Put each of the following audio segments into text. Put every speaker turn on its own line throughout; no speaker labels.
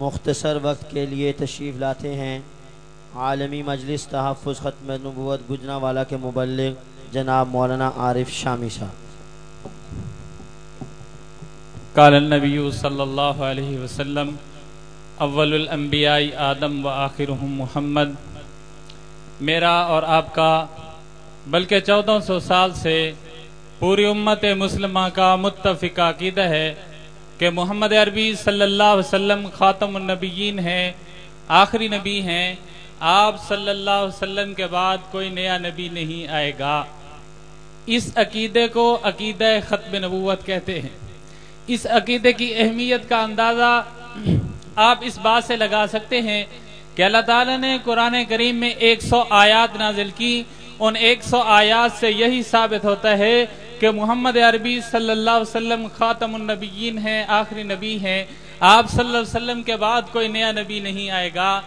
مختصر وقت کے لیے تشریف لاتے ہیں۔ عالمی مجلس تحفظ ختم نبوت گجنا والا کے مبلغ جناب مولانا عارف شامی صاحب۔
قال النبی صلی اللہ علیہ وسلم، اول الانبیاء آدم و آخرهم محمد۔ میرا اور آپ کا، بلکہ چودہ سو سال سے پوری امت مسلمہ کا متفق عقیدہ ہے۔ کہ محمد عربی صلی اللہ علیہ وسلم خاتم النبیین ہیں، آخری نبی ہیں، آپ صلی اللہ علیہ وسلم کے بعد کوئی نیا نبی نہیں آئے گا۔ اس عقیدے کو عقیدہ ختم نبوت کہتے ہیں۔ اس عقیدے کی اہمیت کا اندازہ آپ اس بات سے لگا سکتے ہیں کہ اللہ تعالیٰ نے قرآن کریم میں ایک سو آیات نازل کی۔ ان ایک سو آیات سے یہی ثابت ہوتا ہے کہ محمد عربی صلی اللہ علیہ وسلم خاتم النبیین ہیں، آخری نبی ہیں۔ آپ صلی اللہ علیہ وسلم کے بعد کوئی نیا نبی نہیں آئے گا۔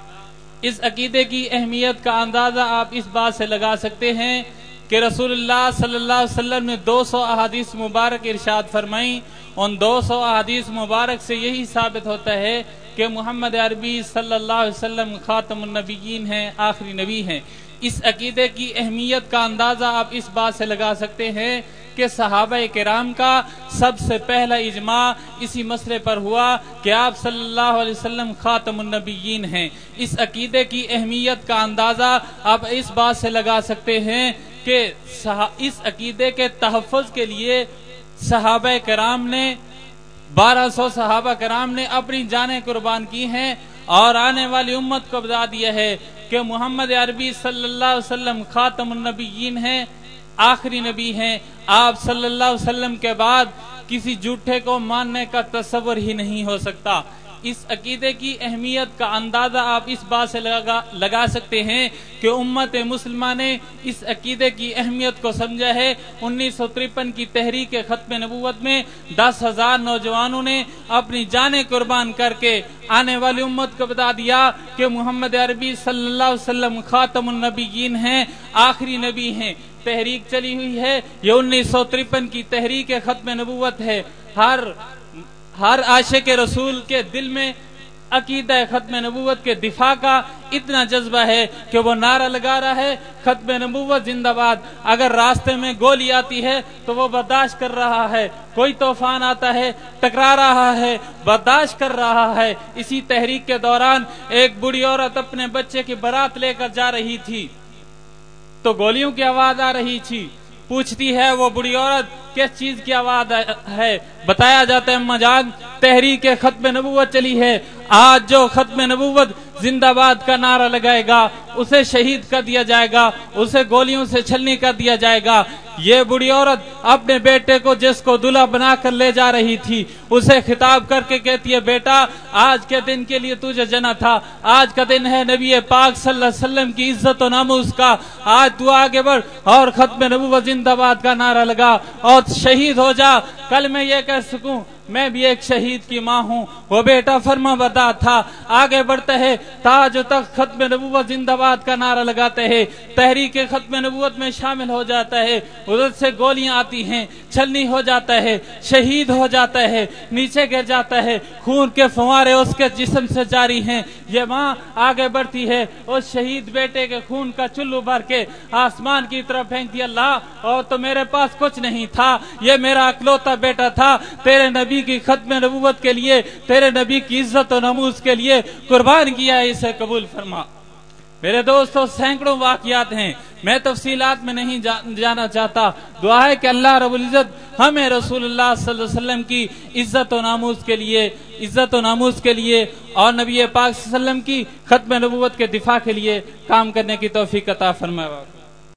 اس عقیدے کی اہمیت کا اندازہ آپ اس بات سے لگا سکتے ہیں کہ رسول اللہ صلی اللہ علیہ وسلم نے دو سو احادیث مبارک ارشاد فرمائی ان دو سو احادیث مبارک سے یہی ثابت ہوتا ہے کہ محمد عربی صلی اللہ علیہ وسلم خاتم النبیین ہیں، آخری نبی ہیں۔ اس عقیدے کی اہمیت کا اندازہ آپ اس بات سے لگا سکتے ہیں کہ صحابہ کرام کا سب سے پہلا اجماع اسی مسئلے پر ہوا کہ آپ صلی اللہ علیہ وسلم خاتم النبیین ہیں۔ اس عقیدے کی اہمیت کا اندازہ آپ اس بات سے لگا سکتے ہیں کہ اس عقیدے کے تحفظ کے لیے صحابہ کرام نے، بارہ سو صحابہ کرام نے اپنی جانیں قربان کی ہیں اور آنے والی امت کو بتا دیا ہے کہ محمد عربی صلی اللہ علیہ وسلم خاتم النبیین ہیں۔ آخری نبی ہیں۔ آپ صلی اللہ علیہ وسلم کے بعد کسی جھوٹے کو ماننے کا تصور ہی نہیں ہو سکتا۔ اس عقیدے کی اہمیت کا اندازہ آپ اس بات سے لگا, لگا سکتے ہیں کہ امت مسلمہ نے اس عقیدے کی اہمیت کو سمجھا ہے۔ انیس سو ترپن کی تحریک ختم نبوت میں دس ہزار نوجوانوں نے اپنی جانیں قربان کر کے آنے والی امت کو بتا دیا کہ محمد عربی صلی اللہ علیہ وسلم خاتم النبیین ہیں آخری نبی ہیں۔ تحریک چلی ہوئی ہے۔ یہ انیس سو ترپن کی تحریک ختم نبوت ہے۔ ہر ہر عاشق رسول کے دل میں عقیدہ ختم نبوت کے دفاع کا اتنا جذبہ ہے کہ وہ نعرہ لگا رہا ہے، ختم نبوت زندہ باد۔ اگر راستے میں گولی آتی ہے تو وہ برداشت کر رہا ہے۔ کوئی طوفان آتا ہے، ٹکرا رہا ہے، برداشت کر رہا ہے۔ اسی تحریک کے دوران ایک بڑی عورت اپنے بچے کی برات لے کر جا رہی تھی۔ تو گولیوں کی آواز آ رہی تھی۔ پوچھتی ہے وہ بڑی عورت کس چیز کی آواز ہے؟ بتایا جاتا ہے مجاگ تحریک ختم نبوت چلی ہے۔ آج جو ختم نبوت زندہ باد کا نعرہ لگائے گا، اسے شہید کر دیا جائے گا، اسے گولیوں سے چھلنی کر دیا جائے گا۔ یہ بڑی عورت اپنے بیٹے کو جس کو دلہا بنا کر لے جا رہی تھی، اسے خطاب کر کے کہتی ہے، بیٹا، آج کے دن کے لیے تجھے جنا تھا۔ آج کا دن ہے نبی پاک صلی اللہ علیہ وسلم کی عزت و ناموس کا۔ آج تو آگے بڑھ اور ختم نبوت زندہ باد کا نعرہ لگا۔ اور شہید ہو جا۔ کل میں یہ کہہ سکوں میں بھی ایک شہید کی ماں ہوں۔ وہ بیٹا فرما بدا تھا۔ آگے بڑھتے ہیں۔ تاج تک ختم نبوت زندہ باد کا نعرہ لگاتے ہیں۔ تحریک ختم نبوت میں شامل ہو جاتا ہے۔ ادھر سے گولیاں آتی ہیں۔ چھلنی ہو جاتا ہے، شہید ہو جاتا ہے، نیچے گر جاتا ہے، خون کے فوارے اس کے جسم سے جاری ہیں۔ یہ ماں آگے بڑھتی ہے، اس شہید بیٹے کے خون کا چلو بھر کے آسمان کی طرف پھینکتی اللہ اور تو میرے پاس کچھ نہیں تھا۔ یہ میرا اکلوتا بیٹا تھا۔ تیرے نبی کی ختم نبوت کے لیے، تیرے نبی کی عزت و نموز کے لیے قربان کیا، اسے قبول فرما۔ میرے دوستو، سینکڑوں واقعات ہیں۔ میں تفصیلات میں نہیں جانا چاہتا۔ دعا ہے کہ اللہ رب العزت ہمیں رسول اللہ صلی اللہ علیہ وسلم کی عزت و ناموز کے لیے، عزت و ناموز کے لیے اور نبی پاک صلی اللہ علیہ وسلم کی ختم نبوت کے دفاع کے لیے کام کرنے کی توفیق عطا فرمائے۔